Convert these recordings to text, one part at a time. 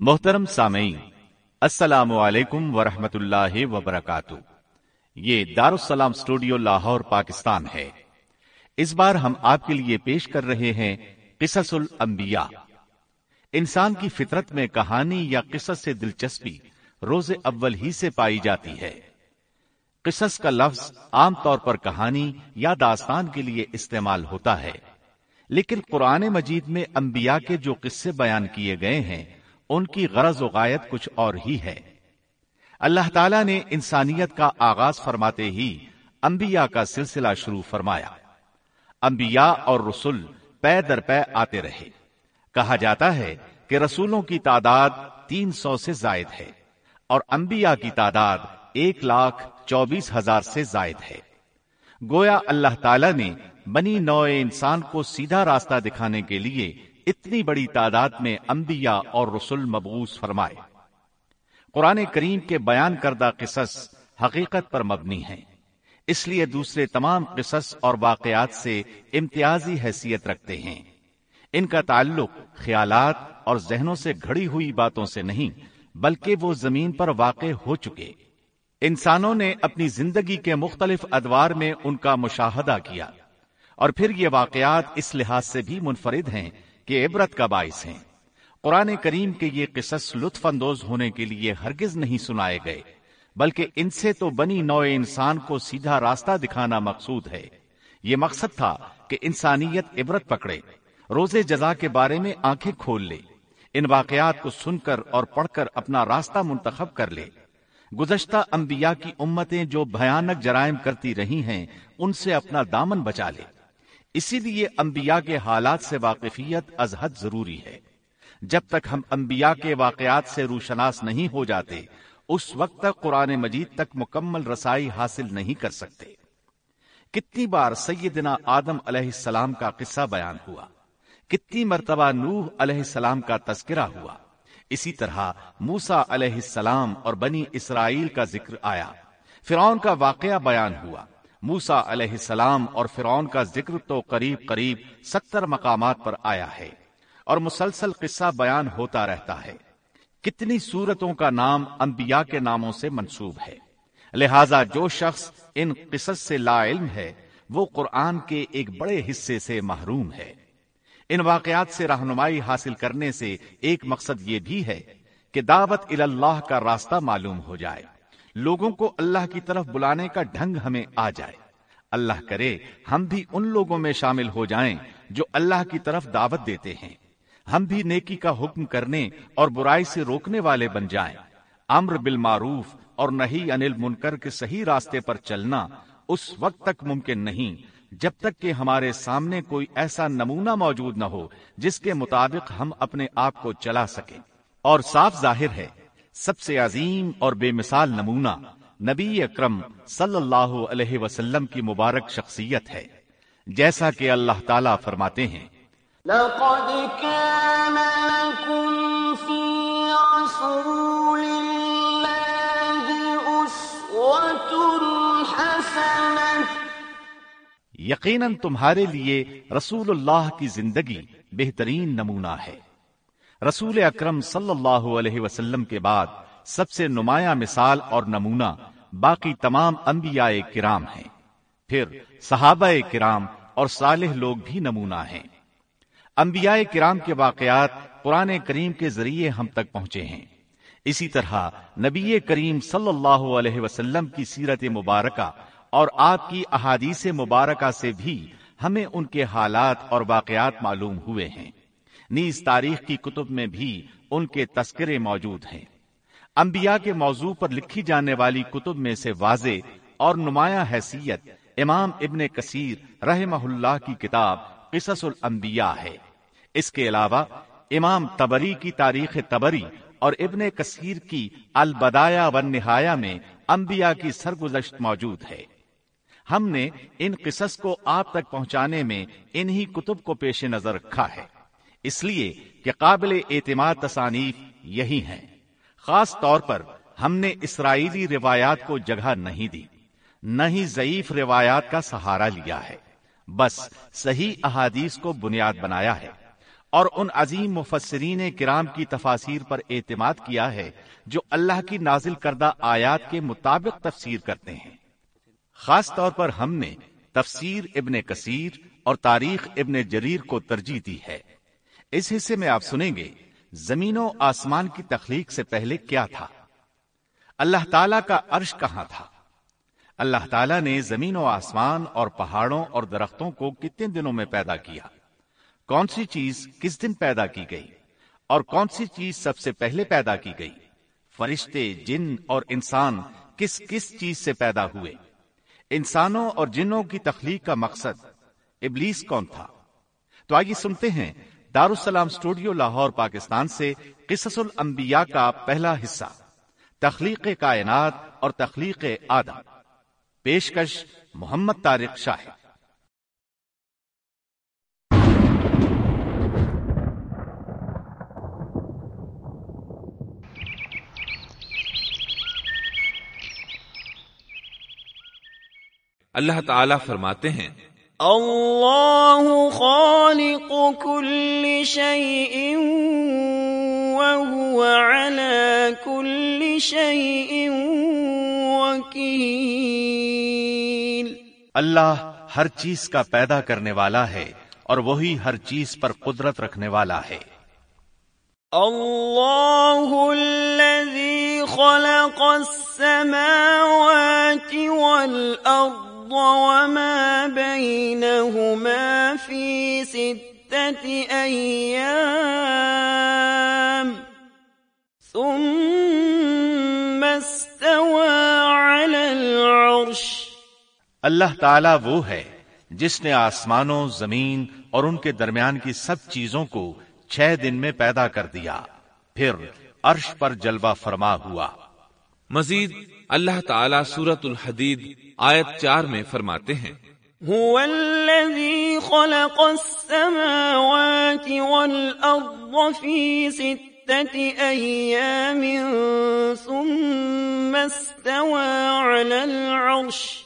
محترم سامعین، السلام علیکم ورحمۃ اللہ وبرکاتہ۔ یہ دارالسلام اسٹوڈیو لاہور، پاکستان ہے۔ اس بار ہم آپ کے لیے پیش کر رہے ہیں قصص الانبیاء۔ انسان کی فطرت میں کہانی یا قصص سے دلچسپی روز اول ہی سے پائی جاتی ہے۔ قصص کا لفظ عام طور پر کہانی یا داستان کے لیے استعمال ہوتا ہے، لیکن قرآن مجید میں انبیاء کے جو قصے بیان کیے گئے ہیں ان کی غرض و غایت کچھ اور ہی ہے۔ اللہ تعالیٰ نے انسانیت کا آغاز فرماتے ہی انبیاء کا سلسلہ شروع فرمایا۔ انبیاء اور رسول پے در پے آتے رہے۔ کہا جاتا ہے کہ رسولوں کی تعداد تین سو سے زائد ہے اور انبیاء کی تعداد ایک لاکھ چوبیس ہزار سے زائد ہے۔ گویا اللہ تعالی نے بنی نو انسان کو سیدھا راستہ دکھانے کے لیے اتنی بڑی تعداد میں انبیاء اور رسول مبوس فرمائے۔ قرآن کریم کے بیان کردہ قصص حقیقت پر مبنی ہیں۔ اس لیے دوسرے تمام قصص اور واقعات سے امتیازی حیثیت رکھتے ہیں۔ ان کا تعلق خیالات اور ذہنوں سے گھڑی ہوئی باتوں سے نہیں، بلکہ وہ زمین پر واقع ہو چکے۔ انسانوں نے اپنی زندگی کے مختلف ادوار میں ان کا مشاہدہ کیا۔ اور پھر یہ واقعات اس لحاظ سے بھی منفرد ہیں کہ عبرت کا باعث ہیں۔ قرآن کریم کے یہ قصص لطف اندوز ہونے کے لیے ہرگز نہیں سنائے گئے، بلکہ ان سے تو بنی نو انسان کو سیدھا راستہ دکھانا مقصود ہے۔ یہ مقصد تھا کہ انسانیت عبرت پکڑے، روزے جزا کے بارے میں آنکھیں کھول لے، ان واقعات کو سن کر اور پڑھ کر اپنا راستہ منتخب کر لے۔ گزشتہ انبیاء کی امتیں جو بھیانک جرائم کرتی رہی ہیں، ان سے اپنا دامن بچا لے۔ اسی لیے انبیاء کے حالات سے واقفیت از حد ضروری ہے۔ جب تک ہم انبیاء کے واقعات سے روشناس نہیں ہو جاتے، اس وقت تک قرآن مجید تک مکمل رسائی حاصل نہیں کر سکتے۔ کتنی بار سیدنا آدم علیہ السلام کا قصہ بیان ہوا۔ کتنی مرتبہ نوح علیہ السلام کا تذکرہ ہوا۔ اسی طرح موسا علیہ السلام اور بنی اسرائیل کا ذکر آیا۔ فرعون کا واقعہ بیان ہوا۔ موسا علیہ السلام اور فرعون کا ذکر تو قریب قریب ستر مقامات پر آیا ہے اور مسلسل قصہ بیان ہوتا رہتا ہے۔ کتنی صورتوں کا نام انبیاء کے ناموں سے منسوب ہے۔ لہذا جو شخص ان قصص سے لا علم ہے، وہ قرآن کے ایک بڑے حصے سے محروم ہے۔ ان واقعات سے رہنمائی حاصل کرنے سے ایک مقصد یہ بھی ہے کہ دعوت اللہ کا راستہ معلوم ہو جائے۔ لوگوں کو اللہ کی طرف بلانے کا ڈھنگ ہمیں آ جائے۔ اللہ کرے، ہم بھی ان لوگوں میں شامل ہو جائیں جو اللہ کی طرف دعوت دیتے ہیں۔ ہم بھی نیکی کا حکم کرنے اور برائی سے روکنے والے بن جائیں۔ امر بالمعروف اور نہیں انل منکر کے صحیح راستے پر چلنا اس وقت تک ممکن نہیں، جب تک کہ ہمارے سامنے کوئی ایسا نمونہ موجود نہ ہو جس کے مطابق ہم اپنے آپ کو چلا سکیں۔ اور صاف ظاہر ہے سب سے عظیم اور بے مثال نمونہ نبی اکرم صلی اللہ علیہ وسلم کی مبارک شخصیت ہے۔ جیسا کہ اللہ تعالیٰ فرماتے ہیں۔ لقد كان لكم في رسول الله أسوة حسنة. یقیناً تمہارے لیے رسول اللہ کی زندگی بہترین نمونہ ہے۔ رسول اکرم صلی اللہ علیہ وسلم کے بعد سب سے نمایاں مثال اور نمونہ باقی تمام انبیاء کرام ہیں۔ پھر صحابہ کرام اور صالح لوگ بھی نمونہ ہیں۔ انبیاء کرام کے واقعات قرآن کریم کے ذریعے ہم تک پہنچے ہیں۔ اسی طرح نبی کریم صلی اللہ علیہ وسلم کی سیرت مبارکہ اور آپ کی احادیث مبارکہ سے بھی ہمیں ان کے حالات اور واقعات معلوم ہوئے ہیں۔ نیز تاریخ کی کتب میں بھی ان کے تذکرے موجود ہیں۔ انبیاء کے موضوع پر لکھی جانے والی کتب میں سے واضح اور نمایاں حیثیت امام ابن کثیر رحمہ اللہ کی کتاب قصص الانبیاء ہے۔ اس کے علاوہ امام تبری کی تاریخ تبری اور ابن کثیر کی البدایا و نہایا میں انبیاء کی سرگزشت موجود ہے۔ ہم نے ان قصص کو آپ تک پہنچانے میں انہی کتب کو پیش نظر رکھا ہے۔ اس لیے کہ قابل اعتماد تصانیف یہی ہیں۔ خاص طور پر ہم نے اسرائیلی روایات کو جگہ نہیں دی، نہ ہی ضعیف روایات کا سہارا لیا ہے۔ بس صحیح احادیث کو بنیاد بنایا ہے اور ان عظیم مفسرین کرام کی تفاسیر پر اعتماد کیا ہے جو اللہ کی نازل کردہ آیات کے مطابق تفسیر کرتے ہیں۔ خاص طور پر ہم نے تفسیر ابن کثیر اور تاریخ ابن جریر کو ترجیح دی ہے۔ اس حصے میں آپ سنیں گے زمین و آسمان کی تخلیق سے پہلے کیا تھا۔ اللہ تعالی کا عرش کہاں تھا؟ اللہ تعالیٰ نے زمین و آسمان اور پہاڑوں اور درختوں کو کتنے دنوں میں پیدا کیا؟ کون سی چیز کس دن پیدا کی گئی؟ اور کون سی چیز سب سے پہلے پیدا کی گئی؟ فرشتے، جن اور انسان کس کس چیز سے پیدا ہوئے؟ انسانوں اور جنوں کی تخلیق کا مقصد ابلیس کون تھا؟ تو آئیے سنتے ہیں دارالسلام اسٹوڈیو لاہور، پاکستان سے قصص الانبیاء کا پہلا حصہ۔ تخلیق کائنات اور تخلیق آدم۔ پیشکش محمد طارق شاہ۔ اللہ تعالی فرماتے ہیں اللہ خالق كل شيء وهو على كل شيء وكيل اللہ ہر چیز کا پیدا کرنے والا ہے اور وہی ہر چیز پر قدرت رکھنے والا ہے۔ اللہ الذي خلق السماوات والأرض وما بينهما في ستة أيام. ثم استوى على العرش. اللہ تعالی وہ ہے جس نے آسمانوں زمین اور ان کے درمیان کی سب چیزوں کو چھ دن میں پیدا کر دیا۔ پھر عرش پر جلوہ فرما ہوا۔ مزید اللہ تعالی سورت الحدید آیت چار میں فرماتے ہیں۔ هو الذي خلق السماوات والأرض في ستة أيام ثم استوى على العرش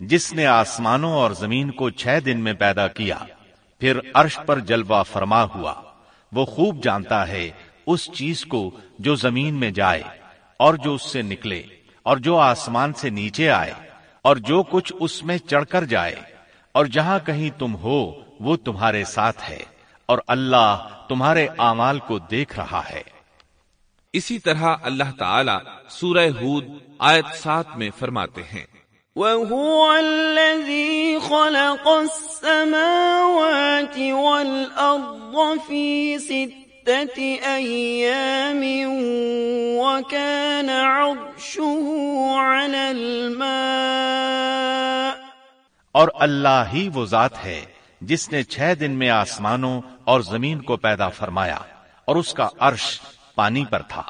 جس نے آسمانوں اور زمین کو چھ دن میں پیدا کیا، پھر عرش پر جلوہ فرما ہوا۔ وہ خوب جانتا ہے اس چیز کو جو زمین میں جائے اور جو اس سے نکلے اور جو آسمان سے نیچے آئے اور جو کچھ اس میں چڑھ کر جائے۔ اور جہاں کہیں تم ہو، وہ تمہارے ساتھ ہے اور اللہ تمہارے اعمال کو دیکھ رہا ہے۔ اسی طرح اللہ تعالی سورہ ہود آیت سات میں فرماتے ہیں۔ وهو الذي خلق السماوات والأرض في ستة أيام وكان عرشه على الماء اور اللہ ہی وہ ذات ہے جس نے چھ دن میں آسمانوں اور زمین کو پیدا فرمایا اور اس کا عرش پانی پر تھا۔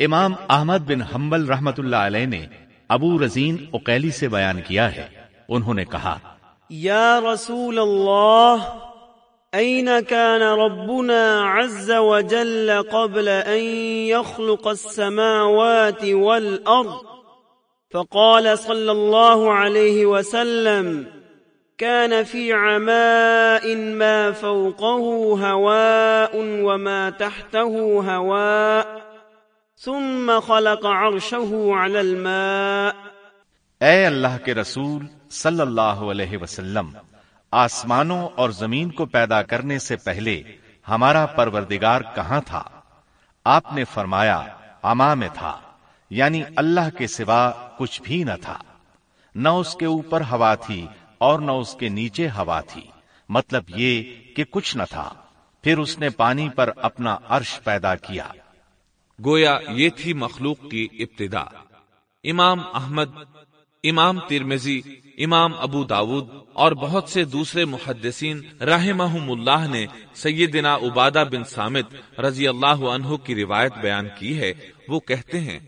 امام احمد بن حنبل رحمت اللہ علیہ نے ابو رزین اقیلی سے بیان کیا ہے۔ انہوں نے کہا، یا رسول اللہ أين كان ربنا عز وجل قبل أن يخلق السماوات والأرض فقال صلى الله عليه وسلم كان في عماء ما فوقه هواء وما تحته هواء۔ ثم خلق عرشه على الماء. اے اللہ کے رسول صلی اللہ علیہ وسلم، آسمانوں اور زمین کو پیدا کرنے سے پہلے ہمارا پروردگار کہاں تھا؟ آپ نے فرمایا، اما میں تھا یعنی اللہ کے سوا کچھ بھی نہ تھا۔ نہ اس کے اوپر ہوا تھی اور نہ اس کے نیچے ہوا تھی۔ مطلب یہ کہ کچھ نہ تھا۔ پھر اس نے پانی پر اپنا عرش پیدا کیا۔ گویا یہ تھی مخلوق کی ابتدا۔ امام احمد، امام ترمزی امام ابو داود اور بہت سے دوسرے محدثین رحمہم اللہ نے سیدنا عبادہ بن سامت رضی اللہ عنہ کی روایت بیان کی ہے۔ وہ کہتے ہیں،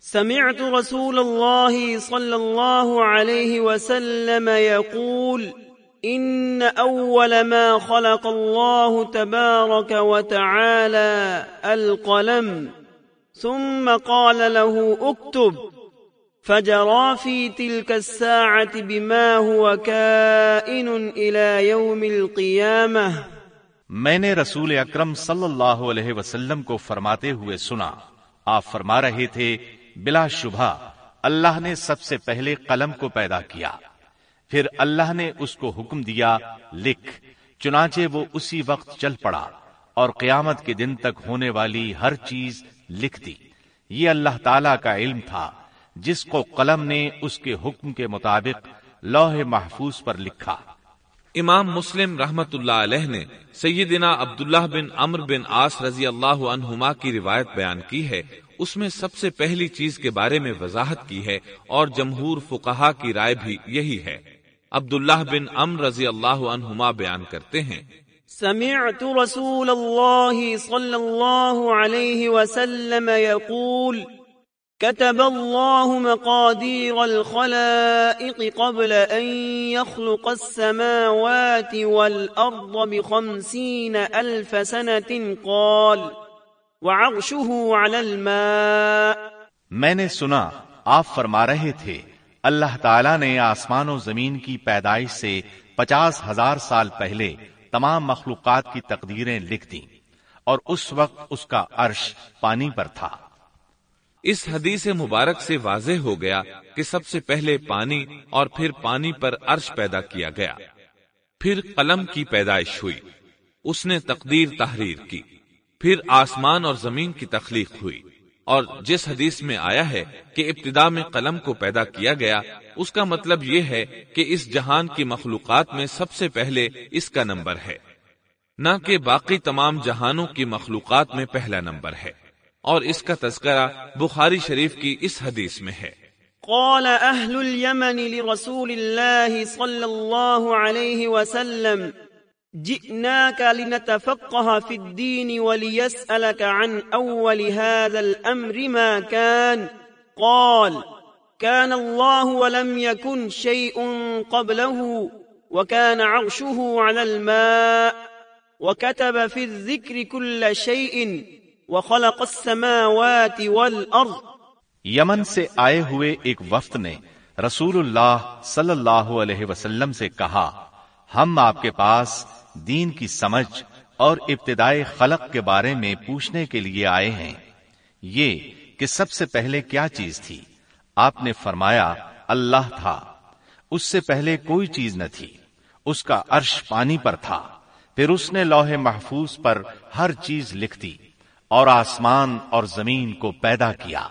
سمعت رسول الله صلى الله عليه وسلم يقول إن أول ما خلق الله تبارك وتعالى القلم ثم قال له، اكتب. فجرى في تلك الساعة بما هو كائن إلى يوم القيامة. میں نے رسول اکرم صلی اللہ علیہ وسلم کو فرماتے ہوئے سنا، آپ فرما رہے تھے، بلا شبہ، اللہ نے سب سے پہلے قلم کو پیدا کیا۔ پھر اللہ نے اس کو حکم دیا، لکھ، چنانچہ وہ اسی وقت چل پڑا اور قیامت کے دن تک ہونے والی ہر چیز لکھ دی۔ یہ اللہ تعالی کا علم تھا، جس کو قلم نے اس کے حکم کے مطابق لوح محفوظ پر لکھا۔ امام مسلم رحمت اللہ علیہ نے سیدنا عبداللہ بن امر بن آس رضی اللہ عنہما کی روایت بیان کی ہے۔ اس میں سب سے پہلی چیز کے بارے میں وضاحت کی ہے اور جمہور فقہا کی رائے بھی یہی ہے۔ عبداللہ بن ام رضی اللہ عنہما بیان کرتے ہیں۔ سمعت رسول الله صلى الله عليه وسلم يقول، كتب الله مقادير الخلائق قبل أن يخلق السماوات والأرض بخمسين ألف سنة، قال، وعرشه على الماء. میں نے سنا، آپ فرما رہے تھے، اللہ تعالیٰ نے آسمان و زمین کی پیدائش سے پچاس ہزار سال پہلے تمام مخلوقات کی تقدیریں لکھ دیں اور اس وقت اس کا عرش پانی پر تھا۔ اس حدیث مبارک سے واضح ہو گیا کہ سب سے پہلے پانی اور پھر پانی پر عرش پیدا کیا گیا۔ پھر قلم کی پیدائش ہوئی۔ اس نے تقدیر تحریر کی۔ پھر آسمان اور زمین کی تخلیق ہوئی۔ اور جس حدیث میں آیا ہے کہ ابتدا میں قلم کو پیدا کیا گیا، اس کا مطلب یہ ہے کہ اس جہان کی مخلوقات میں سب سے پہلے اس کا نمبر ہے۔ نہ کہ باقی تمام جہانوں کی مخلوقات میں پہلا نمبر ہے۔ اور اس کا تذکرہ بخاری شریف کی اس حدیث میں ہے۔ قال اهل اليمن لرسول الله صلى الله عليه وسلم جئناك لنتفقه في الدين وليسألك عن أول هذا الأمر ما كان. قال، كان الله ولم يكن شيء قبله، وكان عرشه على الماء، وكتب في الذكر كل شيء، وخلق السماوات والأرض. یمن سے آئے ہوئے ایک وفد نے رسول اللہ صلی اللہ علیہ وسلم سے کہا، ہم آپ کے پاس دین کی سمجھ اور ابتدائی خلق کے بارے میں پوچھنے کے لیے آئے ہیں۔ یہ کہ سب سے پہلے کیا چیز تھی؟ آپ نے فرمایا، اللہ تھا۔ اس سے پہلے کوئی چیز نہ تھی۔ اس کا عرش پانی پر تھا۔ پھر اس نے لوہے محفوظ پر ہر چیز لکھ دی اور آسمان اور زمین کو پیدا کیا۔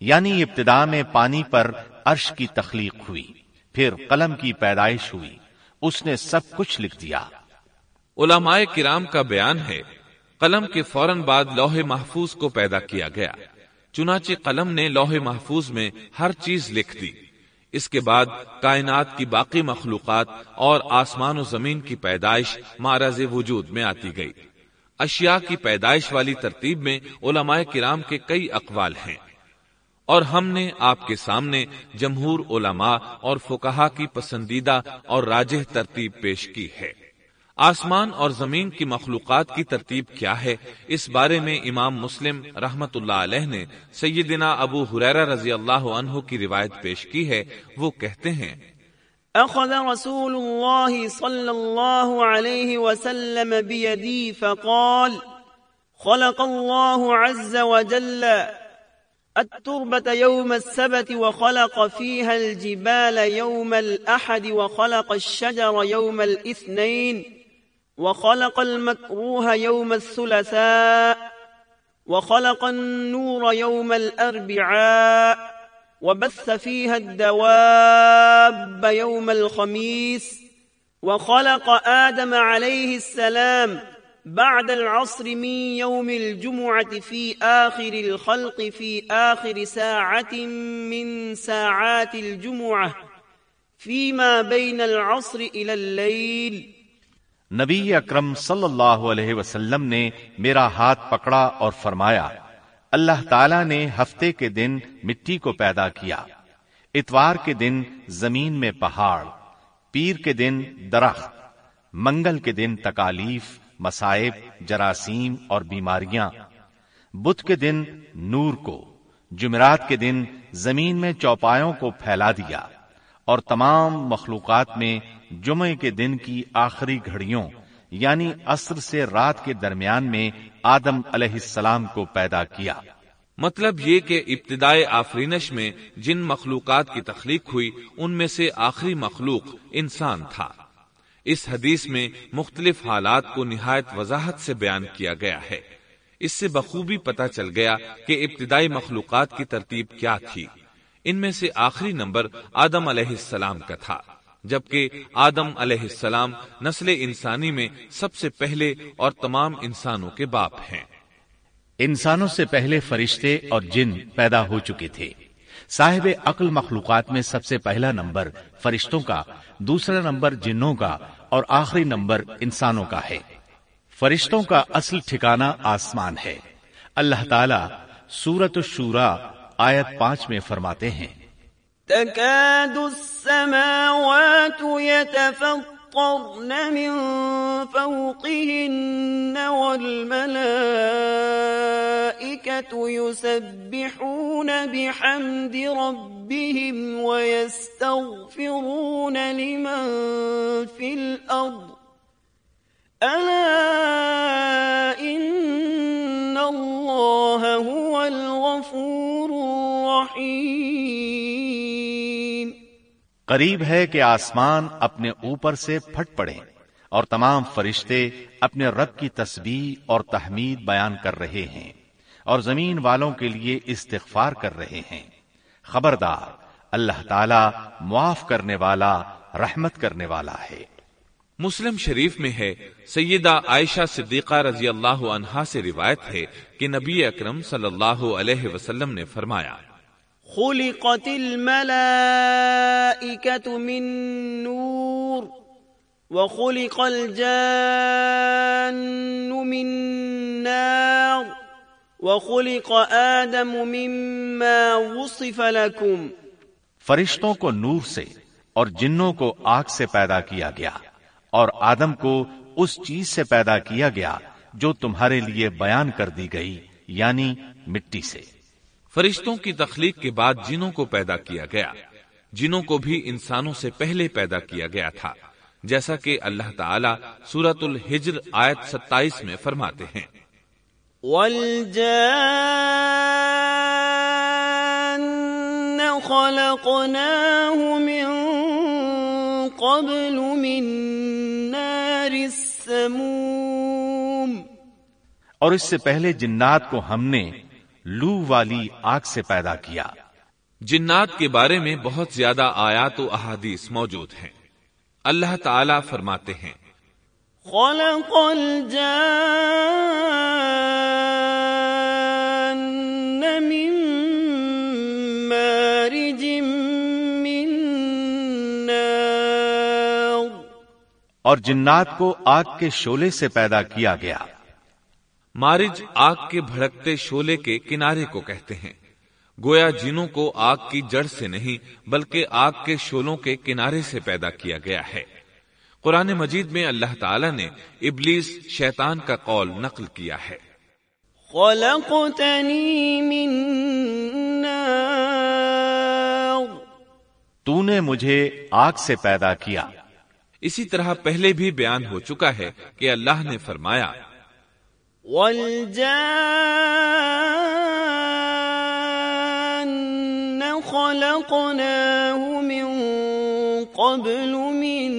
یعنی ابتدا میں پانی پر عرش کی تخلیق ہوئی۔ پھر قلم کی پیدائش ہوئی۔ اس نے سب کچھ لکھ دیا۔ علماء کرام کا بیان ہے، قلم کے فوراً بعد لوہے محفوظ کو پیدا کیا گیا۔ چنانچہ قلم نے لوہے محفوظ میں ہر چیز لکھ دی۔ اس کے بعد کائنات کی باقی مخلوقات اور آسمان و زمین کی پیدائش مہاراز وجود میں آتی گئی۔ اشیاء کی پیدائش والی ترتیب میں علماء کرام کے کئی اقوال ہیں۔ اور ہم نے آپ کے سامنے جمہور علماء اور فکہ کی پسندیدہ اور راجہ ترتیب پیش کی ہے۔ آسمان اور زمین کی مخلوقات کی ترتیب کیا ہے؟ اس بارے میں امام مسلم رحمت اللہ علیہ نے سیدنا ابو حریرہ رضی اللہ عنہ کی روایت پیش کی ہے۔ وہ کہتے ہیں، اخذ رسول الله صلى الله عليه وسلم بيدي فقال، خلق الله عز وجل التربة يوم السبت وخلق فيها الجبال يوم الأحد وخلق الشجر يوم الاثنين وخلق المكروه يوم الثلاثاء، وخلق النور يوم الأربعاء، وبث فيها الدواب يوم الخميس، وخلق آدم عليه السلام بعد العصر من يوم الجمعة في آخر الخلق في آخر ساعة من ساعات الجمعة، فيما بين العصر إلى الليل. نبی اکرم صلی اللہ علیہ وسلم نے میرا ہاتھ پکڑا اور فرمایا، اللہ تعالی نے ہفتے کے دن مٹی کو پیدا کیا۔ اتوار کے دن زمین میں پہاڑ، پیر کے دن درخت، منگل کے دن تکالیف مسائب جراثیم اور بیماریاں۔ بدھ کے دن نور کو، جمعرات کے دن زمین میں چوپایوں کو پھیلا دیا۔ اور تمام مخلوقات میں جمعے کے دن کی آخری گھڑیوں یعنی عصر سے رات کے درمیان میں آدم علیہ السلام کو پیدا کیا۔ مطلب یہ کہ ابتدائے آفرینش میں جن مخلوقات کی تخلیق ہوئی، ان میں سے آخری مخلوق انسان تھا۔ اس حدیث میں مختلف حالات کو نہایت وضاحت سے بیان کیا گیا ہے۔ اس سے بخوبی پتا چل گیا کہ ابتدائی مخلوقات کی ترتیب کیا تھی۔ ان میں سے آخری نمبر آدم علیہ السلام کا تھا، جبکہ آدم علیہ السلام نسل انسانی میں سب سے پہلے اور تمام انسانوں کے باپ ہیں۔ انسانوں سے پہلے فرشتے اور جن پیدا ہو چکے تھے۔ صاحب عقل مخلوقات میں سب سے پہلا نمبر فرشتوں کا، دوسرا نمبر جنوں کا اور آخری نمبر انسانوں کا ہے۔ فرشتوں کا اصل ٹھکانہ آسمان ہے۔ اللہ تعالی سورت الشورا آیت پانچ میں فرماتے ہیں۔ تكاد السماوات يتفطرن من فوقهن والملائكة يسبحون بحمد ربهم ويستغفرون لمن في الأرض ألا إن الله هو الغفور الرحيم قریب ہے کہ آسمان اپنے اوپر سے پھٹ پڑے اور تمام فرشتے اپنے رب کی تسبیح اور تحمید بیان کر رہے ہیں اور زمین والوں کے لیے استغفار کر رہے ہیں۔ خبردار اللہ تعالی معاف کرنے والا رحمت کرنے والا ہے۔ مسلم شریف میں ہے سیدہ عائشہ صدیقہ رضی اللہ عنہا سے روایت ہے کہ نبی اکرم صلی اللہ علیہ وسلم نے فرمایا خلقت الملائكة من نور وخلق الجان من نار وخلق آدم مما وصف لكم. فرشتوں کو نور سے اور جنوں کو آگ سے پیدا کیا گیا اور آدم کو اس چیز سے پیدا کیا گیا جو تمہارے لیے بیان کر دی گئی یعنی مٹی سے۔ فرشتوں کی تخلیق کے بعد جنوں کو پیدا کیا گیا۔ جنوں کو بھی انسانوں سے پہلے پیدا کیا گیا تھا جیسا کہ اللہ تعالیٰ سورت الحجر آیت ستائیس میں فرماتے ہیں۔ خلقناه من قبل من نار السموم۔ اور اس سے پہلے جنات کو ہم نے لو والی آگ سے پیدا کیا۔ جنات کے بارے میں بہت زیادہ آیات و احادیث موجود ہیں۔ اللہ تعالیٰ فرماتے ہیں۔ خلق الجان من مارج من نار۔ اور جنات کو آگ کے شولے سے پیدا کیا گیا۔ مارج آگ کے بھڑکتے شولے کے کنارے کو کہتے ہیں۔ گویا جنوں کو آگ کی جڑ سے نہیں بلکہ آگ کے شولوں کے کنارے سے پیدا کیا گیا ہے۔ قرآن مجید میں اللہ تعالیٰ نے ابلیس شیطان کا قول نقل کیا ہے۔ خلقتنی من نار۔ تو نے مجھے آگ سے پیدا کیا۔ اسی طرح پہلے بھی بیان ہو چکا ہے کہ اللہ نے فرمایا والجان خلقناه من قبل من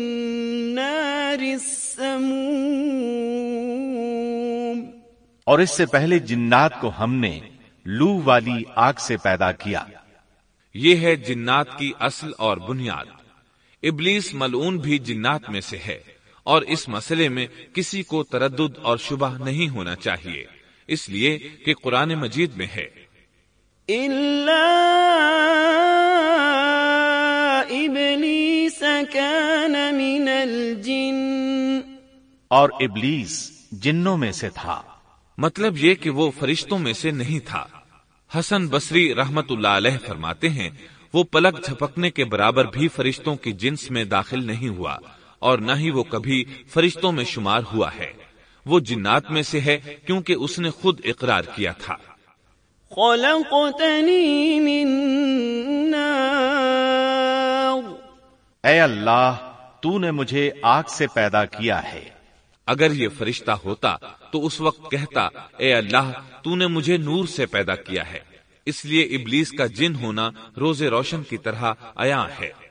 نار السموم اور اس سے پہلے جنات کو ہم نے لو والی آگ سے پیدا کیا۔ یہ ہے جنات کی اصل اور بنیاد۔ ابلیس ملعون بھی جنات میں سے ہے۔ اور اس مسئلے میں کسی کو تردد اور شبہ نہیں ہونا چاہیے۔ اس لیے کہ قرآن مجید میں ہے۔ اور ابلیس جنوں میں سے تھا۔ مطلب یہ کہ وہ فرشتوں میں سے نہیں تھا۔ حسن بصری رحمت اللہ علیہ فرماتے ہیں وہ پلک جھپکنے کے برابر بھی فرشتوں کی جنس میں داخل نہیں ہوا۔ اور نہ ہی وہ کبھی فرشتوں میں شمار ہوا ہے۔ وہ جنات میں سے ہے کیونکہ اس نے خود اقرار کیا تھا۔ من نار۔ اے اللہ تو نے مجھے آگ سے پیدا کیا ہے۔ اگر یہ فرشتہ ہوتا تو اس وقت کہتا اے اللہ تو نے مجھے نور سے پیدا کیا ہے۔ اس لیے ابلیس کا جن ہونا روز روشن کی طرح عیاں ہے۔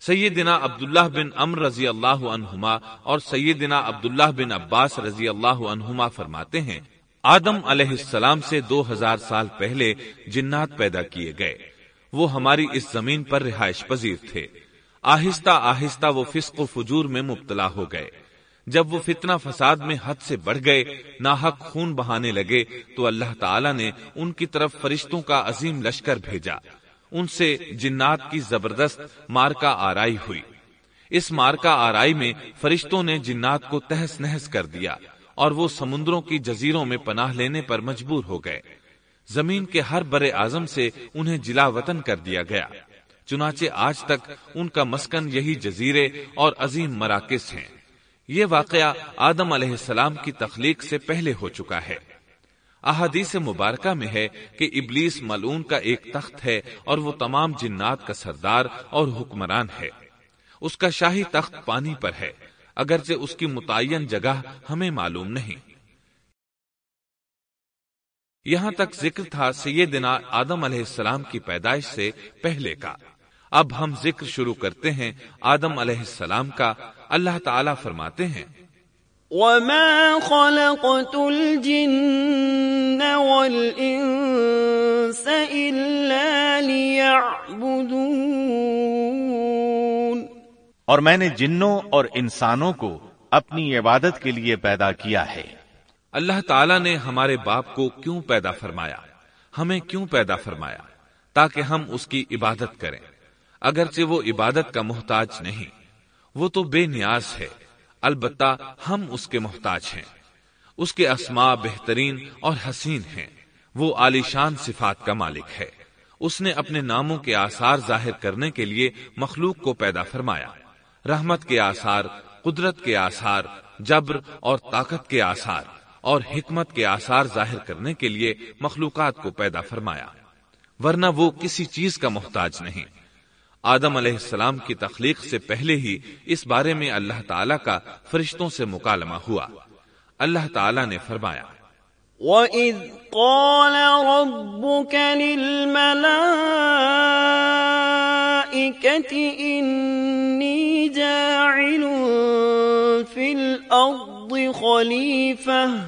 سیدنا عبداللہ بن امر رضی اللہ عنہما اور سیدنا عبداللہ بن عباس رضی اللہ عنہما فرماتے ہیں، آدم علیہ السلام سے دو ہزار سال پہلے جنات پیدا کیے گئے۔ وہ ہماری اس زمین پر رہائش پذیر تھے۔ آہستہ آہستہ وہ فسق و فجور میں مبتلا ہو گئے۔ جب وہ فتنہ فساد میں حد سے بڑھ گئے، ناحق خون بہانے لگے، تو اللہ تعالی نے ان کی طرف فرشتوں کا عظیم لشکر بھیجا۔ ان سے جنات کی زبردست مارکا آرائی ہوئی۔ اس مارکا آرائی میں فرشتوں نے جنات کو تہس نہس کر دیا اور وہ سمندروں کی جزیروں میں پناہ لینے پر مجبور ہو گئے۔ زمین کے ہر برے اعظم سے انہیں جلا وطن کر دیا گیا۔ چنانچہ آج تک ان کا مسکن یہی جزیرے اور عظیم مراکز ہیں۔ یہ واقعہ آدم علیہ السلام کی تخلیق سے پہلے ہو چکا ہے۔ احادیث مبارکہ میں ہے کہ ابلیس ملون کا ایک تخت ہے اور وہ تمام جنات کا سردار اور حکمران ہے۔ اس کا شاہی تخت پانی پر ہے، اگرچہ اس کی متعین جگہ ہمیں معلوم نہیں۔ یہاں تک ذکر تھا سیدنا آدم علیہ السلام کی پیدائش سے پہلے کا۔ اب ہم ذکر شروع کرتے ہیں آدم علیہ السلام کا، اللہ تعالی فرماتے ہیں۔ وما خلقت الجن والإنس إلا ليعبدون۔ اور میں نے جنوں اور انسانوں کو اپنی عبادت کے لیے پیدا کیا ہے۔ اللہ تعالیٰ نے ہمارے باپ کو کیوں پیدا فرمایا؟ ہمیں کیوں پیدا فرمایا؟ تاکہ ہم اس کی عبادت کریں۔ اگرچہ وہ عبادت کا محتاج نہیں وہ تو بے نیاز ہے۔ البتہ ہم اس کے محتاج ہیں۔ اس کے اسما بہترین اور حسین ہیں۔ وہ عالیشان صفات کا مالک ہے۔ اس نے اپنے ناموں کے آثار ظاہر کرنے کے لیے مخلوق کو پیدا فرمایا۔ رحمت کے آثار، قدرت کے آثار، جبر اور طاقت کے آثار اور حکمت کے آثار ظاہر کرنے کے لیے مخلوقات کو پیدا فرمایا۔ ورنہ وہ کسی چیز کا محتاج نہیں۔ آدم علیہ السلام کی تخلیق سے پہلے ہی اس بارے میں اللہ تعالیٰ کا فرشتوں سے مکالمہ ہوا۔ اللہ تعالیٰ نے فرمایا وَإِذْ قَالَ رَبُّكَ لِلْمَلَائِكَةِ إِنِّي جَاعِلٌ فِي الْأَرْضِ خَلِيفَةً۔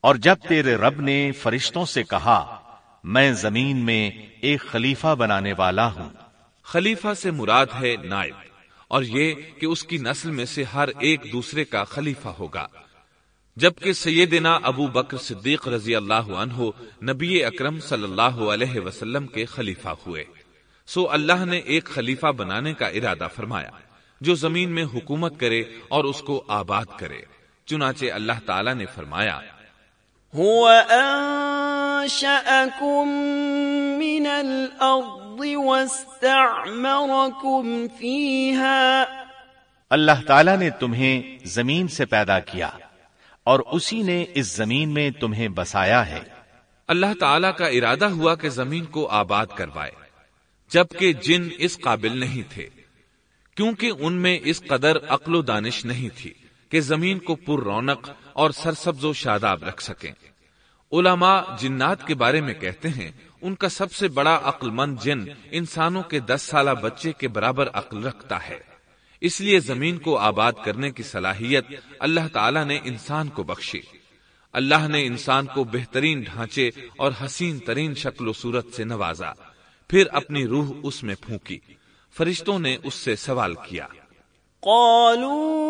اور جب تیرے رب نے فرشتوں سے کہا میں زمین میں ایک خلیفہ بنانے والا ہوں خلیفہ سے مراد ہے نائب، اور یہ کہ اس کی نسل میں سے ہر ایک دوسرے کا خلیفہ ہوگا۔ جبکہ سیدنا ابو بکر صدیق رضی اللہ عنہ نبی اکرم صلی اللہ علیہ وسلم کے خلیفہ ہوئے۔ سو اللہ نے ایک خلیفہ بنانے کا ارادہ فرمایا، جو زمین میں حکومت کرے اور اس کو آباد کرے۔ چنانچہ اللہ تعالی نے فرمایا من واستعمركم فيها اللہ تعالیٰ نے تمہیں زمین سے پیدا کیا اور اسی نے اس زمین میں تمہیں بسایا ہے۔ اللہ تعالیٰ کا ارادہ ہوا کہ زمین کو آباد کروائے جبکہ جن اس قابل نہیں تھے کیونکہ ان میں اس قدر عقل و دانش نہیں تھی کہ زمین کو پر رونق اور سرسبز و شاداب رکھ سکیں۔ علماء جنات کے بارے میں کہتے ہیں، ان کا سب سے بڑا عقل مند جن انسانوں کے دس سالہ بچے کے برابر عقل رکھتا ہے۔ اس لیے زمین کو آباد کرنے کی صلاحیت اللہ تعالیٰ نے انسان کو بخشی۔ اللہ نے انسان کو بہترین ڈھانچے اور حسین ترین شکل و صورت سے نوازا، پھر اپنی روح اس میں پھونکی۔ فرشتوں نے اس سے سوال کیا۔ قالوا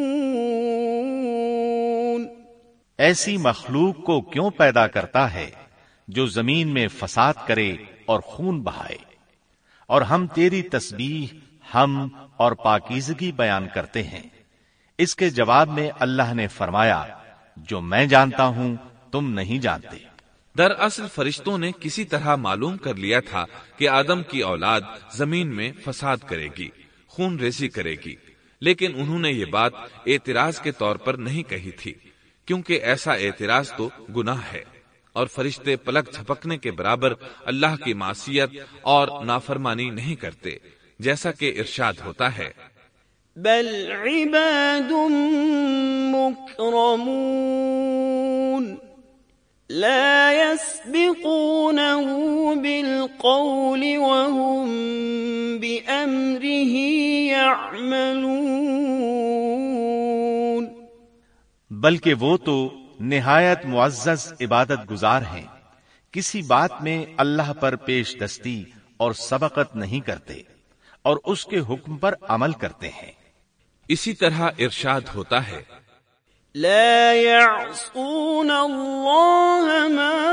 ایسی مخلوق کو کیوں پیدا کرتا ہے جو زمین میں فساد کرے اور خون بہائے؟ اور ہم تیری تسبیح، ہم اور پاکیزگی بیان کرتے ہیں۔ اس کے جواب میں اللہ نے فرمایا، جو میں جانتا ہوں، تم نہیں جانتے۔ دراصل فرشتوں نے کسی طرح معلوم کر لیا تھا کہ آدم کی اولاد زمین میں فساد کرے گی، خون ریزی کرے گی، لیکن انہوں نے یہ بات اعتراض کے طور پر نہیں کہی تھی۔ کیونکہ ایسا اعتراض تو گناہ ہے اور فرشتے پلک جھپکنے کے برابر اللہ کی معصیت اور نافرمانی نہیں کرتے، جیسا کہ ارشاد ہوتا ہے۔ بل عباد مكرمون لا يسبقونه بالقول وهم بأمره يعملون۔ بلکہ وہ تو نہایت معزز عبادت گزار ہیں۔ کسی بات میں اللہ پر پیش دستی اور سبقت نہیں کرتے اور اس کے حکم پر عمل کرتے ہیں۔ اسی طرح ارشاد ہوتا ہے۔ لا يعصون الله ما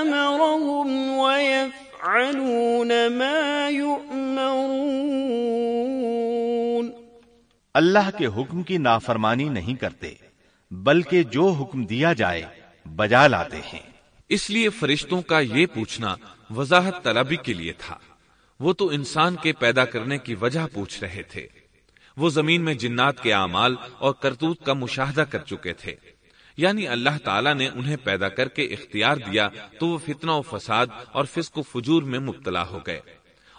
أمرهم ويفعلون ما يؤمرون اللہ کے حکم کی نافرمانی نہیں کرتے، بلکہ جو حکم دیا جائے، بجا لاتے ہیں۔ اس لیے فرشتوں کا یہ پوچھنا وضاحت طلبی کے لیے تھا۔ وہ تو انسان کے پیدا کرنے کی وجہ پوچھ رہے تھے۔ وہ زمین میں جنات کے اعمال اور کرتوت کا مشاہدہ کر چکے تھے۔ یعنی اللہ تعالیٰ نے انہیں پیدا کر کے اختیار دیا تو وہ فتنہ و فساد اور فسق و فجور میں مبتلا ہو گئے۔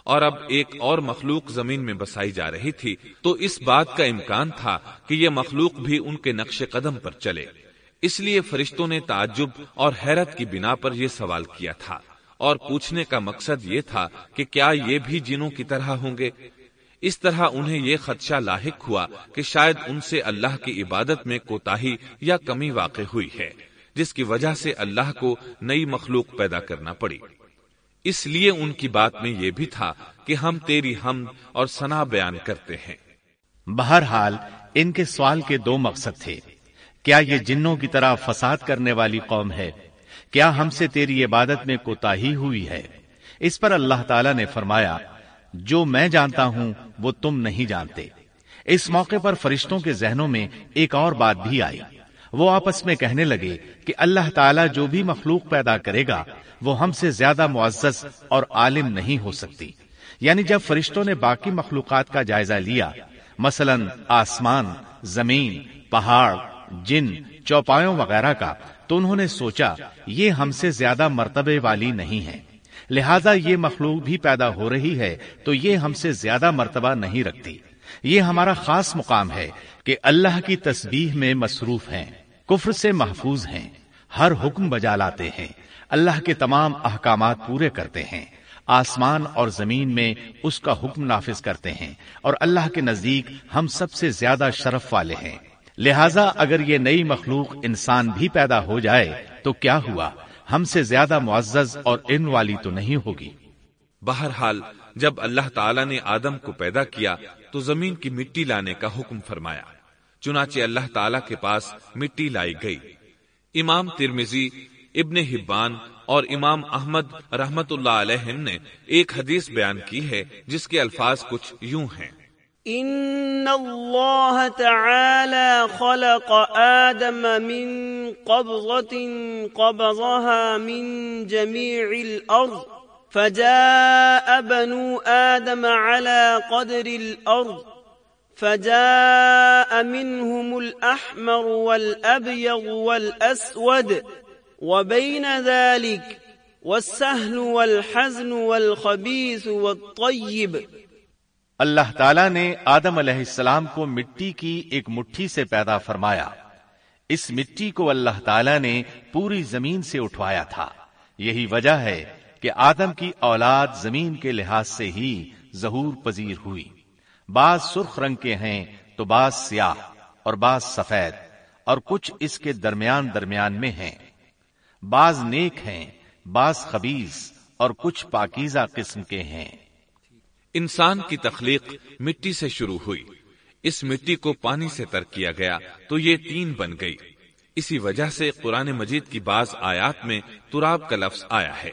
اور اب ایک اور مخلوق زمین میں بسائی جا رہی تھی، تو اس بات کا امکان تھا کہ یہ مخلوق بھی ان کے نقش قدم پر چلے۔ اس لیے فرشتوں نے تعجب اور حیرت کی بنا پر یہ سوال کیا تھا۔ اور پوچھنے کا مقصد یہ تھا کہ کیا یہ بھی جنوں کی طرح ہوں گے؟ اس طرح انہیں یہ خدشہ لاحق ہوا کہ شاید ان سے اللہ کی عبادت میں کوتاہی یا کمی واقع ہوئی ہے، جس کی وجہ سے اللہ کو نئی مخلوق پیدا کرنا پڑی۔ اس لیے ان کی بات میں یہ بھی تھا کہ ہم تیری ہم اور سنا بیان کرتے ہیں۔ بہرحال، ان کے سوال کے دو مقصد تھے۔ کیا یہ جنوں کی طرح فساد کرنے والی قوم ہے؟ کیا ہم سے تیری عبادت میں کوتا ہوئی ہے؟ اس پر اللہ تعالی نے فرمایا، جو میں جانتا ہوں، وہ تم نہیں جانتے۔ اس موقع پر فرشتوں کے ذہنوں میں ایک اور بات بھی آئی۔ وہ آپس میں کہنے لگے کہ اللہ تعالیٰ جو بھی مخلوق پیدا کرے گا، وہ ہم سے زیادہ معزز اور عالم نہیں ہو سکتی۔ یعنی جب فرشتوں نے باقی مخلوقات کا جائزہ لیا، مثلا آسمان، زمین، پہاڑ، جن، چوپایوں وغیرہ کا، تو انہوں نے سوچا، یہ ہم سے زیادہ مرتبے والی نہیں ہے لہذا یہ مخلوق بھی پیدا ہو رہی ہے، تو یہ ہم سے زیادہ مرتبہ نہیں رکھتی۔ یہ ہمارا خاص مقام ہے۔ کہ اللہ کی تسبیح میں مصروف ہیں، کفر سے محفوظ ہیں، ہر حکم بجا لاتے ہیں، اللہ کے تمام احکامات پورے کرتے ہیں، آسمان اور زمین میں اس کا حکم نافذ کرتے ہیں، اور اللہ کے نزدیک ہم سب سے زیادہ شرف والے ہیں۔ لہذا اگر یہ نئی مخلوق انسان بھی پیدا ہو جائے، تو کیا ہوا؟ ہم سے زیادہ معزز اور ان والی تو نہیں ہوگی۔ بہرحال، جب اللہ تعالیٰ نے آدم کو پیدا کیا، تو زمین کی مٹی لانے کا حکم فرمایا۔ چنانچہ اللہ تعالیٰ کے پاس مٹی لائی گئی۔ امام ترمیزی ابن حبان اور امام احمد رحمت اللہ علیہ نے ایک حدیث بیان کی ہے جس کے الفاظ کچھ یوں ہیں۔ ان الله تعالى خلق آدم من قبضة قبضها من جميع الأرض فجاء بنو آدم على قدر الأرض فجاء منهم الأحمر والأبيض والأسود، وبين ذلك والسهل والحزن والخبيث والطيب. اللہ تعالیٰ نے آدم علیہ السلام کو مٹی کی ایک مٹھی سے پیدا فرمایا۔ اس مٹی کو اللہ تعالی نے پوری زمین سے اٹھوایا تھا۔ یہی وجہ ہے کہ آدم کی اولاد زمین کے لحاظ سے ہی ظہور پذیر ہوئی۔ بعض سرخ رنگ کے ہیں تو بعض سیاہ اور بعض سفید اور کچھ اس کے درمیان درمیان میں ہیں۔ بعض نیک ہیں، بعض خبیز اور کچھ پاکیزہ قسم کے ہیں۔ انسان کی تخلیق مٹی سے شروع ہوئی۔ اس مٹی کو پانی سے تر کیا گیا تو یہ تین بن گئی۔ اسی وجہ سے قرآن مجید کی بعض آیات میں تراب کا لفظ آیا ہے۔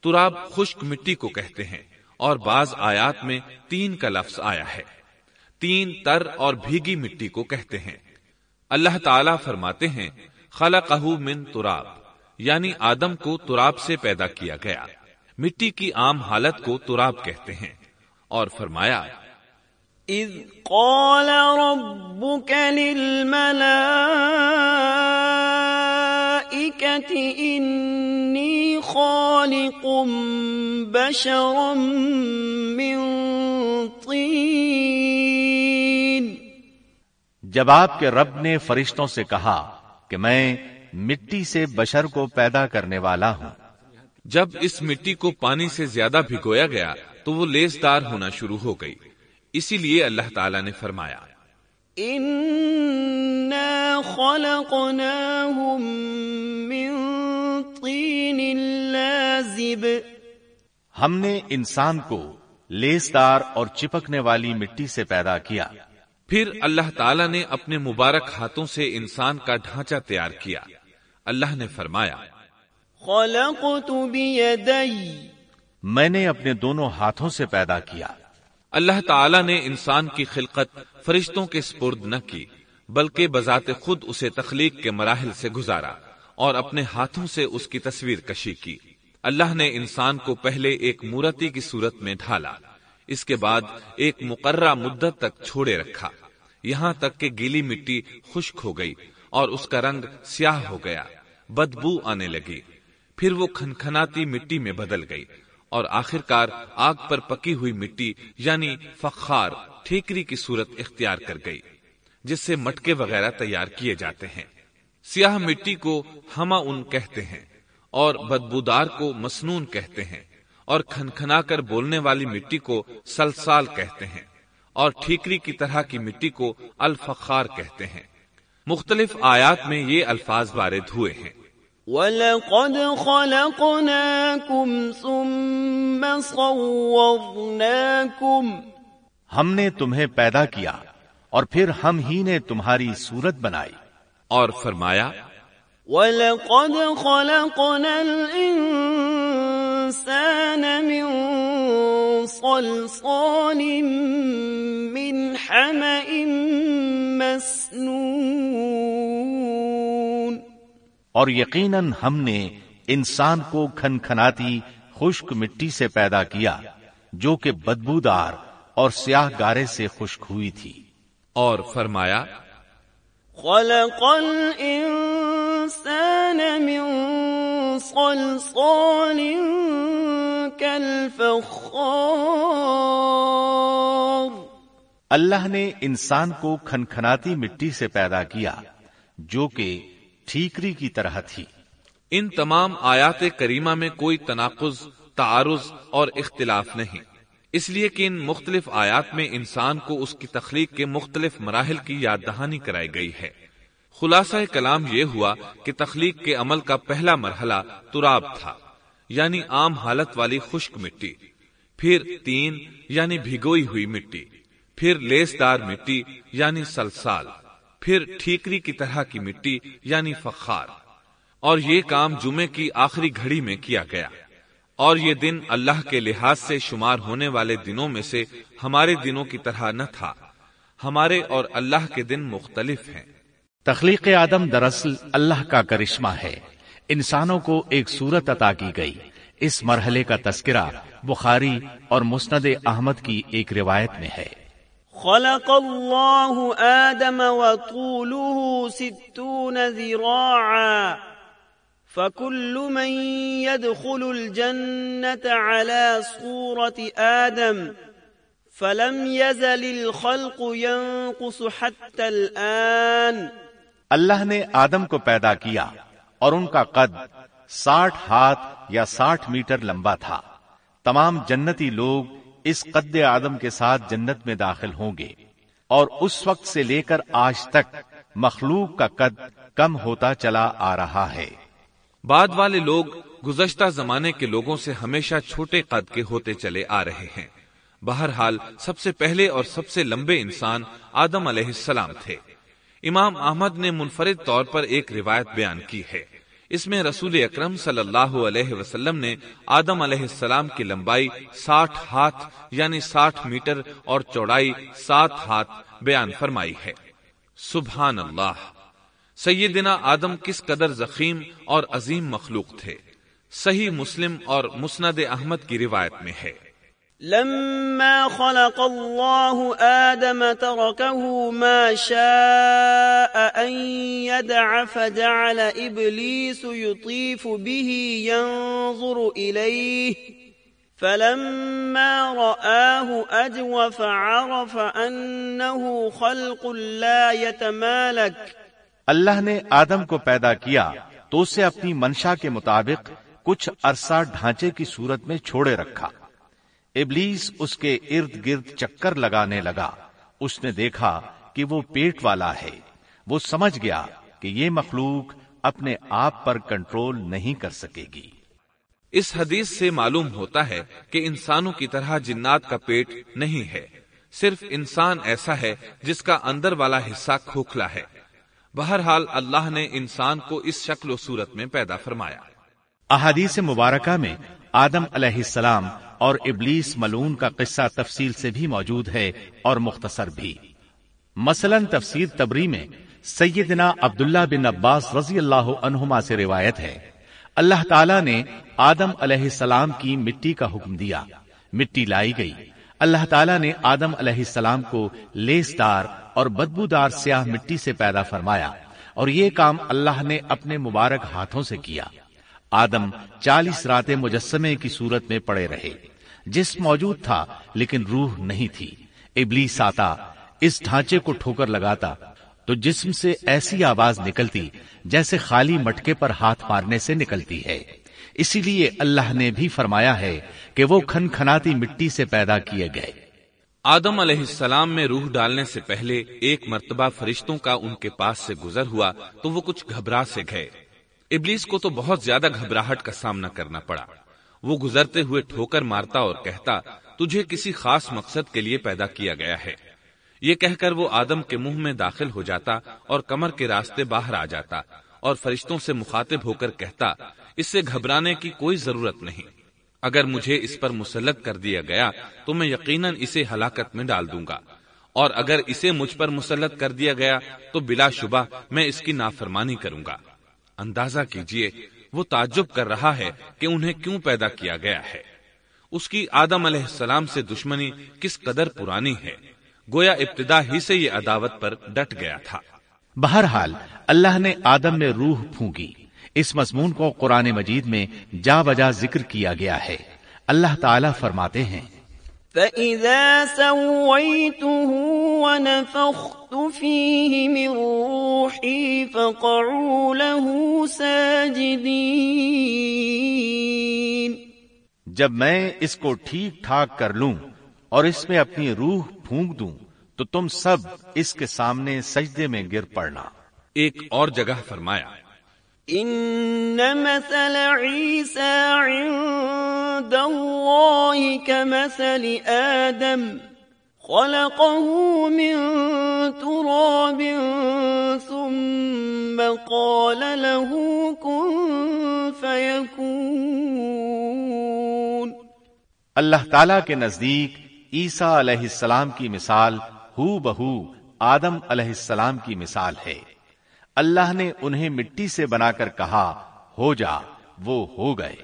تراب خشک مٹی کو کہتے ہیں۔ اور بعض آیات میں تین کا لفظ آیا ہے۔ تین تر اور بھیگی مٹی کو کہتے ہیں۔ اللہ تعالی فرماتے ہیں خلقہ من تراب یعنی آدم کو تراب سے پیدا کیا گیا۔ مٹی کی عام حالت کو تراب کہتے ہیں۔ اور فرمایا، اذ قال ربك للملائكة انی خالق بشرا من طین جب آپ کے رب نے فرشتوں سے کہا کہ میں مٹی سے بشر کو پیدا کرنے والا ہوں۔ جب اس مٹی کو پانی سے زیادہ بھگویا گیا تو وہ لیس دار ہونا شروع ہو گئی۔ اسی لیے اللہ تعالی نے فرمایا ہم نے انسان کو لیس دار اور چپکنے والی مٹی سے پیدا کیا۔ پھر اللہ تعالی نے اپنے مبارک ہاتھوں سے انسان کا ڈھانچہ تیار کیا۔ اللہ نے فرمایا خلقت بیدی میں نے اپنے دونوں ہاتھوں سے پیدا کیا۔ اللہ تعالی نے انسان کی خلقت فرشتوں کے سپرد نہ کی، بلکہ بذات خود اسے تخلیق کے مراحل سے گزارا اور اپنے ہاتھوں سے اس کی تصویر کشی کی۔ اللہ نے انسان کو پہلے ایک مورتی کی صورت میں ڈھالا، اس کے بعد ایک مقررہ مدت تک چھوڑے رکھا۔ یہاں تک کہ گیلی مٹی خشک ہو گئی اور اس کا رنگ سیاہ ہو گیا، بدبو آنے لگی۔ پھر وہ کھنکھناتی مٹی میں بدل گئی۔ اور آخر کار آگ پر پکی ہوئی مٹی یعنی فخار، ٹھیکری کی صورت اختیار کر گئی، جس سے مٹکے وغیرہ تیار کیے جاتے ہیں۔ سیاہ مٹی کو ہما ان کہتے ہیں اور بدبودار کو مسنون کہتے ہیں اور کھنکھنا کر بولنے والی مٹی کو سلسال کہتے ہیں اور ٹھیکری کی طرح کی مٹی کو الفخار کہتے ہیں۔ مختلف آیات میں یہ الفاظ وارد ہوئے ہیں۔ وَلَقَدْ خَلَقْنَاكُمْ ثُمَّ صَوَّرْنَاكُمْ ہم نے تمہیں پیدا کیا اور پھر ہم ہی نے تمہاری صورت بنائی۔ اور فرمایا وَلَقَدْ خَلَقْنَا الْإِنسَانَ مِنْ صَلْصَالٍ مِنْ حَمَئٍ مَسْنُونَ اور یقیناً ہم نے انسان کو کھنکھناتی خشک مٹی سے پیدا کیا جو کہ بدبودار اور سیاہ گارے سے خشک ہوئی تھی۔ اور فرمایا خلق الانسان من صلصال كالفخار۔ اللہ نے انسان کو کھنکھناتی مٹی سے پیدا کیا جو کہ ٹھیکری کی طرح تھی۔ ان تمام آیات کریمہ میں کوئی تناقض، تعارض اور اختلاف نہیں۔ اس لیے کہ ان مختلف آیات میں انسان کو اس کی تخلیق کے مختلف مراحل کی یاد دہانی کرائی گئی ہے۔ خلاصہ کلام یہ ہوا کہ تخلیق کے عمل کا پہلا مرحلہ تراب تھا یعنی عام حالت والی خشک مٹی، پھر تین یعنی بھگوئی ہوئی مٹی، پھر لیس دار مٹی یعنی سلسال۔ پھر ٹھیکری کی طرح کی مٹی یعنی فخار۔ اور یہ کام جمعے کی آخری گھڑی میں کیا گیا۔ اور یہ دن اللہ کے لحاظ سے شمار ہونے والے دنوں میں سے ہمارے دنوں کی طرح نہ تھا۔ ہمارے اور اللہ کے دن مختلف ہیں۔ تخلیق آدم دراصل اللہ کا کرشمہ ہے۔ انسانوں کو ایک صورت عطا کی گئی۔ اس مرحلے کا تذکرہ بخاری اور مسند احمد کی ایک روایت میں ہے۔ خلق الله آدم وطوله ستون ذراعا فكل من يدخل الجنة على صورة آدم فلم يزل الخلق ينقص حتى الآن اللہ نے آدم کو پیدا کیا اور ان کا قد ساٹھ ہاتھ یا ساٹھ میٹر لمبا تھا۔ تمام جنتی لوگ اس قد آدم کے ساتھ جنت میں داخل ہوں گے اور اس وقت سے لے کر آج تک مخلوق کا قد کم ہوتا چلا آ رہا ہے۔ بعد والے لوگ گزشتہ زمانے کے لوگوں سے ہمیشہ چھوٹے قد کے ہوتے چلے آ رہے ہیں۔ بہرحال سب سے پہلے اور سب سے لمبے انسان آدم علیہ السلام تھے۔ امام احمد نے منفرد طور پر ایک روایت بیان کی ہے۔ اس میں رسول اکرم صلی اللہ علیہ وسلم نے آدم علیہ السلام کی لمبائی ساٹھ ہاتھ یعنی ساٹھ میٹر اور چوڑائی سات ہاتھ بیان فرمائی ہے۔ سبحان اللہ۔ سیدنا آدم کس قدر زخیم اور عظیم مخلوق تھے۔ صحیح مسلم اور مسند احمد کی روایت میں ہے۔ لما خلق الله آدم تركه ما شاء أن يدع فجعل إبليس يطيف به ينظر إليه فلما رآه أجوف عرف أنه خلق لا يتمالك اللہ نے آدم کو پیدا کیا تو اسے اپنی منشا کے مطابق کچھ عرصہ ڈھانچے کی صورت میں چھوڑے رکھا۔ ابلیس اس کے ارد گرد چکر لگانے لگا۔ اس نے دیکھا کہ وہ پیٹ والا ہے۔ وہ سمجھ گیا کہ یہ مخلوق اپنے آپ پر کنٹرول نہیں کر سکے گی۔ اس حدیث سے معلوم ہوتا ہے کہ انسانوں کی طرح جنات کا پیٹ نہیں ہے۔ صرف انسان ایسا ہے جس کا اندر والا حصہ کھوکھلا ہے۔ بہرحال اللہ نے انسان کو اس شکل و صورت میں پیدا فرمایا۔ احادیث مبارکہ میں آدم علیہ السلام اور ابلیس ملون کا قصہ تفصیل سے بھی موجود ہے اور مختصر بھی۔ مثلا تفسیر تبری میں سیدنا عبداللہ بن عباس رضی اللہ عنہما سے روایت ہے۔ اللہ تعالی نے آدم علیہ السلام کی مٹی کا حکم دیا۔ مٹی لائی گئی۔ اللہ تعالیٰ نے آدم علیہ السلام کو لیس دار اور بدبودار سیاہ مٹی سے پیدا فرمایا اور یہ کام اللہ نے اپنے مبارک ہاتھوں سے کیا۔ آدم چالیس راتیں مجسمے کی صورت میں پڑے رہے۔ جس موجود تھا، لیکن روح نہیں تھی۔ ابلیس آتا، اس ڈھانچے کو ٹھوکر لگاتا، تو جسم سے ایسی آواز نکلتی جیسے خالی مٹکے پر ہاتھ مارنے سے نکلتی ہے۔ اسی لیے اللہ نے بھی فرمایا ہے کہ وہ کھن کھناتی مٹی سے پیدا کیے گئے۔ آدم علیہ السلام میں روح ڈالنے سے پہلے ایک مرتبہ فرشتوں کا ان کے پاس سے گزر ہوا تو وہ کچھ گھبرا سے گئے۔ ابلیس کو تو بہت زیادہ گھبراہٹ کا سامنا کرنا پڑا۔ وہ گزرتے ہوئے ٹھوکر مارتا اور کہتا، تجھے کسی خاص مقصد کے لیے پیدا کیا گیا ہے۔ یہ کہہ کر وہ آدم کے منہ میں داخل ہو جاتا اور کمر کے راستے باہر آ جاتا اور فرشتوں سے مخاطب ہو کر کہتا، اس سے گھبرانے کی کوئی ضرورت نہیں۔ اگر مجھے اس پر مسلط کر دیا گیا، تو میں یقیناً اسے ہلاکت میں ڈال دوں گا۔ اور اگر اسے مجھ پر مسلط کر دیا گیا، تو بلا شبہ میں اس کی نافرمانی کروں گا۔ اندازہ کیجیے، وہ تعجب کر رہا ہے کہ انہیں کیوں پیدا کیا گیا ہے۔ اس کی آدم علیہ السلام سے دشمنی کس قدر پرانی ہے؟ گویا ابتدا ہی سے یہ عداوت پر ڈٹ گیا تھا۔ بہرحال، اللہ نے آدم میں روح پھونکی۔ اس مضمون کو قرآن مجید میں جا بجا ذکر کیا گیا ہے۔ اللہ تعالی فرماتے ہیں فإذا سويته ونفخت فيه من روحي فقعوا له ساجدين جب میں اس کو ٹھیک ٹھاک کر لوں اور اس میں اپنی روح پھونک دوں تو تم سب اس کے سامنے سجدے میں گر پڑنا۔ ایک اور جگہ فرمایا ان مثل عيسى عند الله كمثل آدم خلقه من تراب ثم قال له كن فيكون اللہ تعالی کے نزدیک عیسیٰ علیہ السلام کی مثال ہو بہو آدم علیہ السلام کی مثال ہے۔ اللہ نے انہیں مٹی سے بنا کر کہا، ہو جا، وہ ہو گئے۔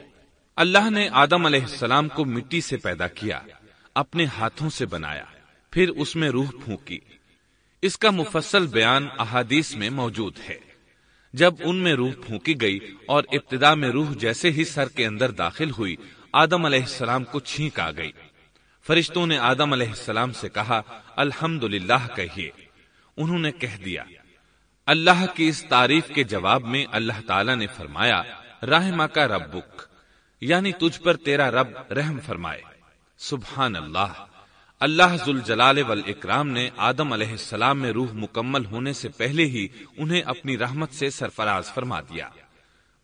اللہ نے آدم علیہ السلام کو مٹی سے پیدا کیا، اپنے ہاتھوں سے بنایا، پھر اس میں روح پھونکی۔ اس کا مفصل بیان احادیث میں موجود ہے۔ جب ان میں روح پھونکی گئی اور ابتدا میں روح جیسے ہی سر کے اندر داخل ہوئی، آدم علیہ السلام کو چھینک آ گئی۔ فرشتوں نے آدم علیہ السلام سے کہا الحمد للہ کہیے۔ انہوں نے کہہ دیا اللہ کی اس تعریف کے جواب میں اللہ تعالی نے فرمایا، رحمہ کا ربک یعنی تجھ پر تیرا رب رحم فرمائے۔ سبحان اللہ۔ اللہ ذوالجلال والاکرام نے آدم علیہ السلام میں روح مکمل ہونے سے پہلے ہی انہیں اپنی رحمت سے سرفراز فرما دیا۔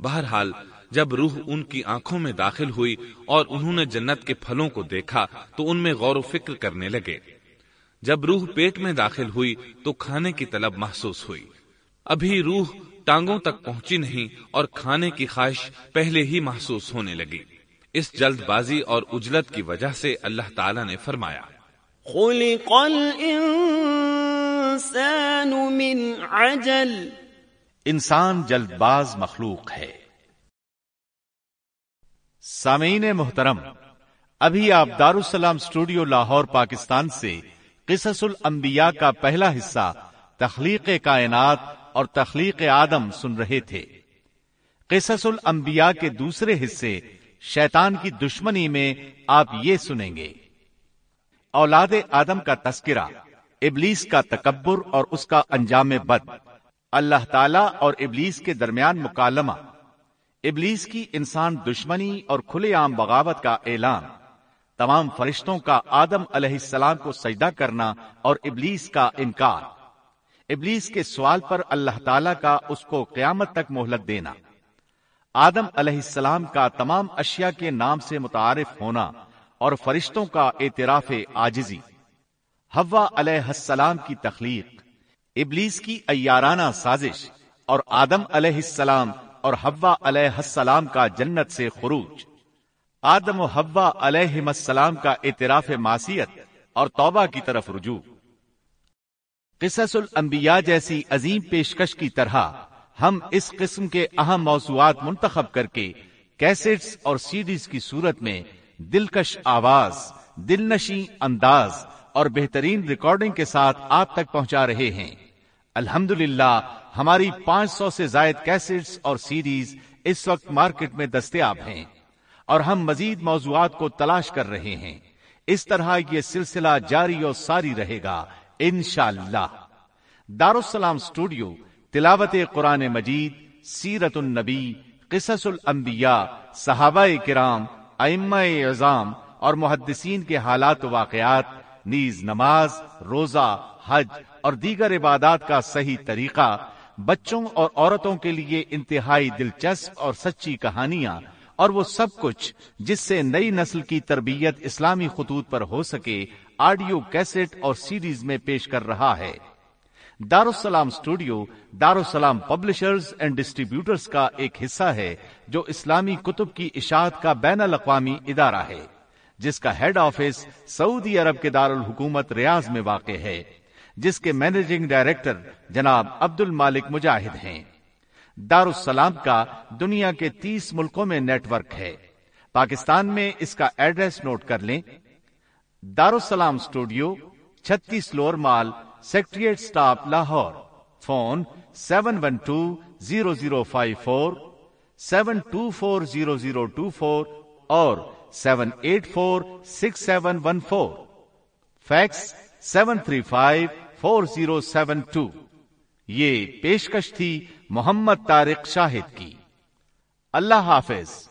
بہرحال، جب روح ان کی آنکھوں میں داخل ہوئی اور انہوں نے جنت کے پھلوں کو دیکھا، تو ان میں غور و فکر کرنے لگے۔ جب روح پیٹ میں داخل ہوئی، تو کھانے کی طلب محسوس ہوئی۔ ابھی روح ٹانگوں تک پہنچی نہیں اور کھانے کی خواہش پہلے ہی محسوس ہونے لگی۔ اس جلد بازی اور اجلت کی وجہ سے اللہ تعالی نے فرمایا خلق الانسان من عجل۔ انسان جلد باز مخلوق ہے۔ سامعین محترم ابھی آپ دارالسلام اسٹوڈیو لاہور پاکستان سے قصص الانبیاء کا پہلا حصہ تخلیق کائنات اور تخلیق آدم سن رہے تھے۔ قصص الانبیاء کے دوسرے حصے شیطان کی دشمنی میں آپ یہ سنیں گے۔ اولاد آدم کا تذکرہ، ابلیس کا تکبر اور اس کا انجام بد۔ اللہ تعالی اور ابلیس کے درمیان مکالمہ۔ ابلیس کی انسان دشمنی اور کھلے عام بغاوت کا اعلان۔ تمام فرشتوں کا آدم علیہ السلام کو سجدہ کرنا اور ابلیس کا انکار۔ ابلیس کے سوال پر اللہ تعالی کا اس کو قیامت تک مہلت دینا۔ آدم علیہ السلام کا تمام اشیاء کے نام سے متعارف ہونا اور فرشتوں کا اعتراف آجزی ہوا علیہ السلام کی تخلیق، ابلیس کی ایارانہ سازش اور آدم علیہ السلام اور ہوا علیہ السلام کا جنت سے خروج۔ آدم و ہوا علیہ السلام کا اعتراف معصیت اور توبہ کی طرف رجوع۔ قصص الانبیاء جیسی عظیم پیشکش کی طرح ہم اس قسم کے اہم موضوعات منتخب کر کے کیسٹس اور سیڈیز کی صورت میں دلکش آواز دل نشی انداز اور بہترین ریکارڈنگ کے ساتھ آپ تک پہنچا رہے ہیں۔ الحمد ہماری پانچ سو سے زائد کیسٹس اور سیریز اس وقت مارکیٹ میں دستیاب ہیں اور ہم مزید موضوعات کو تلاش کر رہے ہیں۔ اس طرح یہ سلسلہ جاری اور ساری رہے گا۔ انشاءاللہ۔ دارالسلام اسٹوڈیو تلاوت قرآن مجید، سیرت النبی، قصص الانبیاء، صحابہ کرام، ائمہ اعظام اور محدثین کے حالات و واقعات، نیز نماز، روزہ، حج اور دیگر عبادات کا صحیح طریقہ، بچوں اور عورتوں کے لیے انتہائی دلچسپ اور سچی کہانیاں اور وہ سب کچھ جس سے نئی نسل کی تربیت اسلامی خطوط پر ہو سکے آڈیو کیسٹ اور سیریز میں پیش کر رہا ہے۔ دارالسلام اسٹوڈیو دارالسلام پبلشرز اینڈ ڈسٹریبیوٹرز کا ایک حصہ ہے جو اسلامی کتب کی اشاعت کا بین الاقوامی ادارہ ہے، جس کا ہیڈ آفس سعودی عرب کے دارالحکومت ریاض میں واقع ہے، جس کے مینیجنگ ڈائریکٹر جناب عبد المالک مجاہد ہیں۔ دارالسلام کا دنیا کے تیس ملکوں میں نیٹ ورک ہے۔ پاکستان میں اس کا ایڈریس نوٹ کر لیں۔ دارالسلام اسٹوڈیو چھتیس lower mall, secretariat stop Lahore. Phone seven one two zero zero five four, seven two four zero zero two four اور seven eight four six seven one four. Fax seven three five four zero seven two. یہ پیشکش تھی محمد طارق شاہد کی۔ اللہ حافظ۔